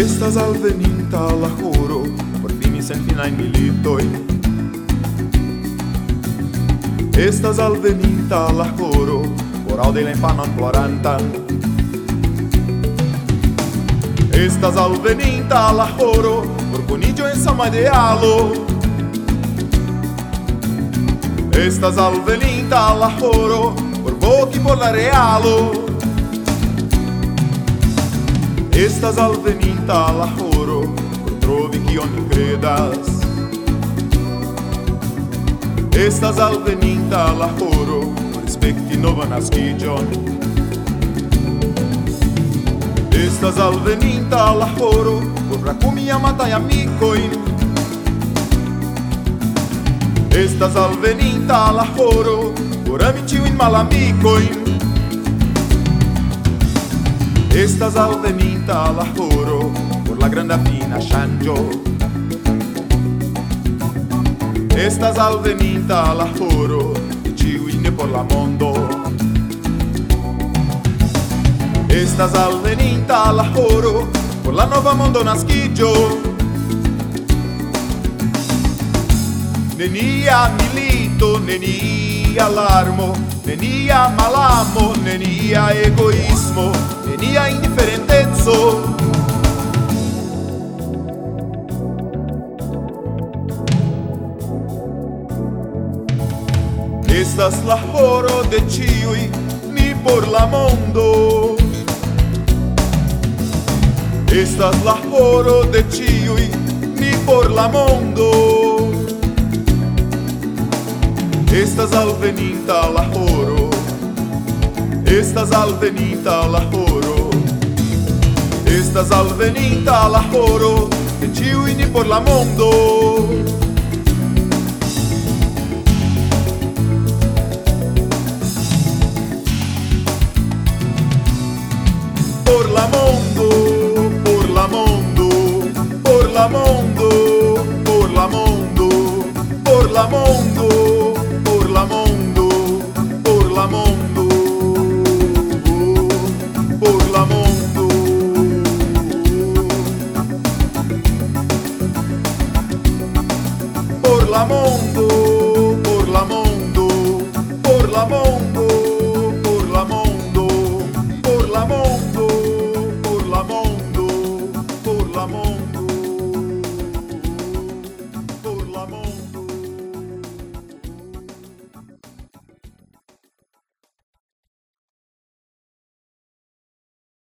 Estas alveninta la juro, por fin mi sentina in militoi. Estas alveninta la juro, por aude la infanon plorantan. Estas alveninta la juro, por cunigio en samadealo. Estas alveninta la juro, por voci por la realo. Estas alveninta la por trovi che ogni credas. Alveninta la juro, por specti nova nascigion. Estas alveninta la juro, por racumi amatai amicoin. Estas alveninta la juro, por amici in malamicoin. Estas alveninta la juro por la grande fina shanjo. Estas alveninta la juro e ciuine por la mondo. Estas alveninta la juro por la nova mondo nasciggio. Nenia milito, nenia nenia larmo, nenia malamo, nenia egoismo, nenia indiferentezzo. Estas la horo de ciui, ni por la mondo. Estas la horo de ciui, ni por la mondo. Estas alveninta la horo. Estas alveninta la horo. Estas alveninta la horo. De ciui ni por la mondo. por la mondo, por la mondo, por la mondo, por la mondo, por la mondo, Porlamondo, Porlamondo, la mondo, por la mondo.